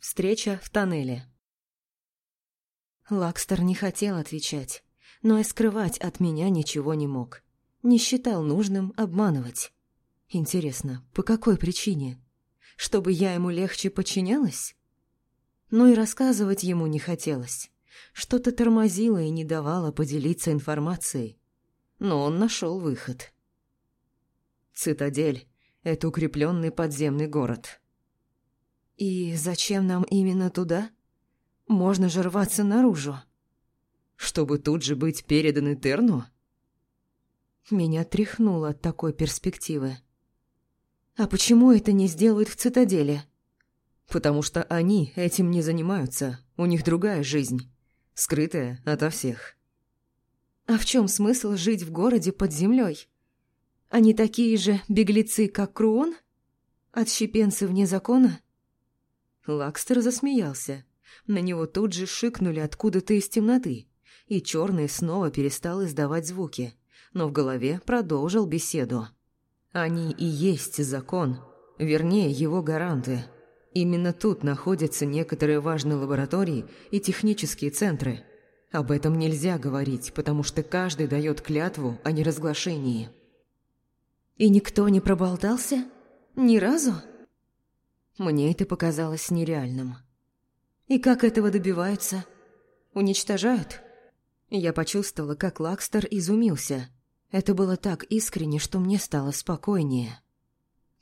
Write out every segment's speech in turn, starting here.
Встреча в тоннеле. Лакстер не хотел отвечать, но и скрывать от меня ничего не мог. Не считал нужным обманывать. Интересно, по какой причине? Чтобы я ему легче подчинялась? Но и рассказывать ему не хотелось. Что-то тормозило и не давало поделиться информацией. Но он нашел выход. Цитадель – это укрепленный подземный город. И зачем нам именно туда? Можно же рваться наружу. Чтобы тут же быть переданы Терну? Меня тряхнуло от такой перспективы. А почему это не сделают в цитадели? Потому что они этим не занимаются, у них другая жизнь, скрытая ото всех. А в чем смысл жить в городе под землей? Они такие же беглецы, как Круон? Отщепенцы вне закона? Лакстер засмеялся. На него тут же шикнули откуда-то из темноты, и черный снова перестал издавать звуки, но в голове продолжил беседу. «Они и есть закон, вернее, его гаранты. Именно тут находятся некоторые важные лаборатории и технические центры. Об этом нельзя говорить, потому что каждый дает клятву о неразглашении». «И никто не проболтался? Ни разу?» Мне это показалось нереальным. И как этого добиваются? Уничтожают? Я почувствовала, как Лакстер изумился. Это было так искренне, что мне стало спокойнее.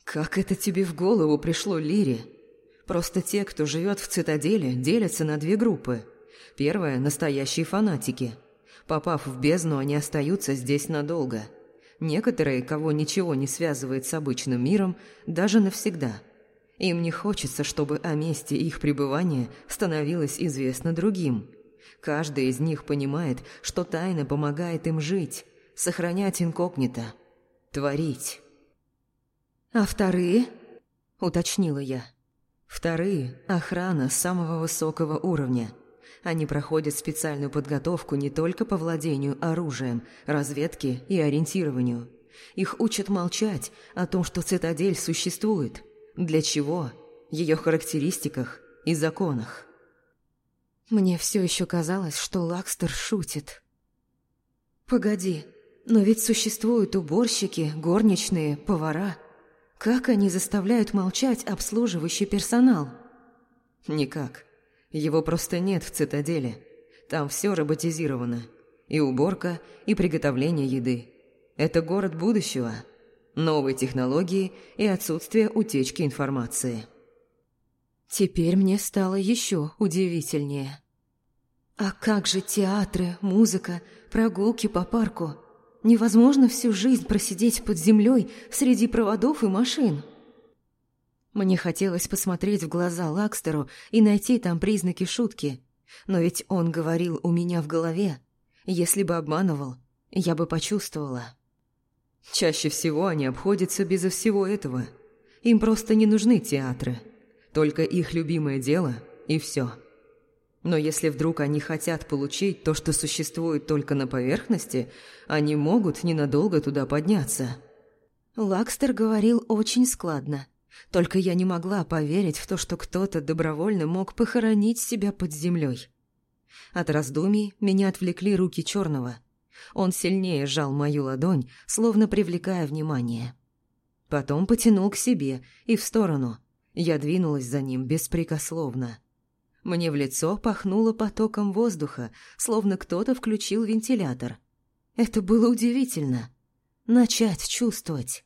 «Как это тебе в голову пришло, Лири? Просто те, кто живет в цитадели, делятся на две группы. Первая – настоящие фанатики. Попав в бездну, они остаются здесь надолго. Некоторые, кого ничего не связывает с обычным миром, даже навсегда – им не хочется, чтобы о месте их пребывания становилось известно другим. Каждый из них понимает, что тайна помогает им жить, сохранять инкогнито, творить. «А вторые?» – уточнила я. «Вторые – охрана самого высокого уровня. Они проходят специальную подготовку не только по владению оружием, разведке и ориентированию. Их учат молчать о том, что цитадель существует – для чего? Ее характеристиках и законах. Мне все еще казалось, что Лакстер шутит. «Погоди, но ведь существуют уборщики, горничные, повара. Как они заставляют молчать обслуживающий персонал?» «Никак. Его просто нет в цитадели. Там все роботизировано. И уборка, и приготовление еды. Это город будущего» новые технологии и отсутствие утечки информации. Теперь мне стало еще удивительнее. А как же театры, музыка, прогулки по парку? Невозможно всю жизнь просидеть под землей среди проводов и машин. Мне хотелось посмотреть в глаза Лакстеру и найти там признаки шутки. Но ведь он говорил у меня в голове. Если бы обманывал, я бы почувствовала. Чаще всего они обходятся безо всего этого. Им просто не нужны театры. Только их любимое дело и все. Но если вдруг они хотят получить то, что существует только на поверхности, они могут ненадолго туда подняться. Лакстер говорил очень складно. Только я не могла поверить в то, что кто-то добровольно мог похоронить себя под землей. От раздумий меня отвлекли руки черного – он сильнее сжал мою ладонь, словно привлекая внимание. Потом потянул к себе и в сторону. Я двинулась за ним беспрекословно. Мне в лицо пахнуло потоком воздуха, словно кто-то включил вентилятор. Это было удивительно. Начать чувствовать.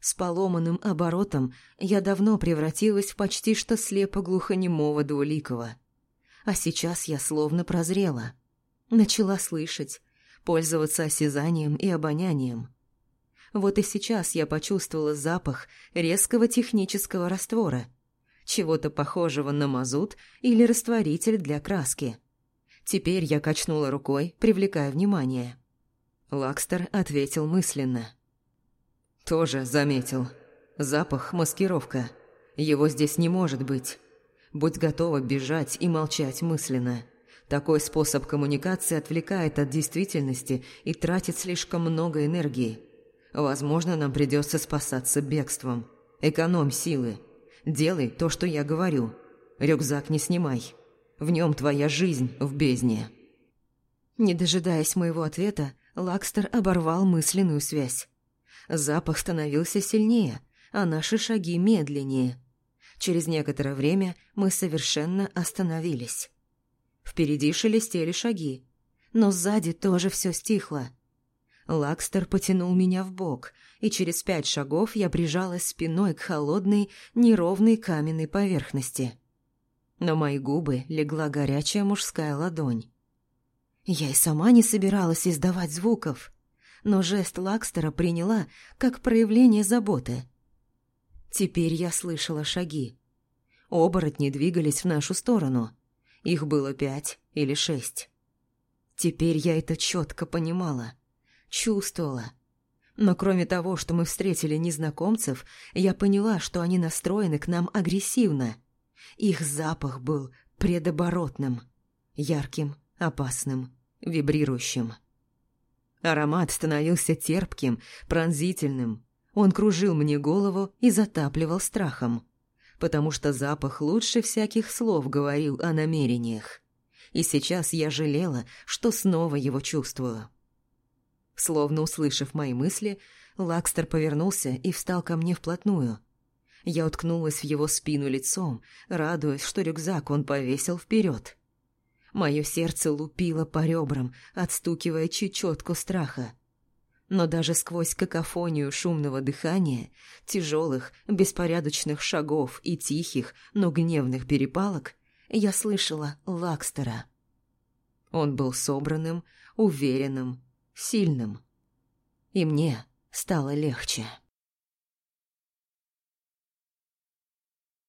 С поломанным оборотом я давно превратилась в почти что слепо-глухонемого двуликого. А сейчас я словно прозрела. Начала слышать, пользоваться осязанием и обонянием. Вот и сейчас я почувствовала запах резкого технического раствора, чего-то похожего на мазут или растворитель для краски. Теперь я качнула рукой, привлекая внимание. Лакстер ответил мысленно. «Тоже заметил. Запах – маскировка. Его здесь не может быть. Будь готова бежать и молчать мысленно». Такой способ коммуникации отвлекает от действительности и тратит слишком много энергии. Возможно, нам придется спасаться бегством. Экономь силы. Делай то, что я говорю. Рюкзак не снимай. В нем твоя жизнь в бездне». Не дожидаясь моего ответа, Лакстер оборвал мысленную связь. Запах становился сильнее, а наши шаги медленнее. Через некоторое время мы совершенно остановились. Впереди шелестели шаги, но сзади тоже все стихло. Лакстер потянул меня в бок, и через пять шагов я прижалась спиной к холодной, неровной каменной поверхности. На мои губы легла горячая мужская ладонь. Я и сама не собиралась издавать звуков, но жест Лакстера приняла как проявление заботы. Теперь я слышала шаги. Оборотни двигались в нашу сторону. Их было пять или шесть. Теперь я это четко понимала, чувствовала. Но кроме того, что мы встретили незнакомцев, я поняла, что они настроены к нам агрессивно. Их запах был предоборотным, ярким, опасным, вибрирующим. Аромат становился терпким, пронзительным. Он кружил мне голову и затапливал страхом, потому что запах лучше всяких слов говорил о намерениях. И сейчас я жалела, что снова его чувствую. Словно услышав мои мысли, Лакстер повернулся и встал ко мне вплотную. Я уткнулась в его спину лицом, радуясь, что рюкзак он повесил вперед. Мое сердце лупило по ребрам, отстукивая чечетку страха. Но даже сквозь какофонию шумного дыхания, тяжелых, беспорядочных шагов и тихих, но гневных перепалок, я слышала Лакстера. Он был собранным, уверенным, сильным. И мне стало легче.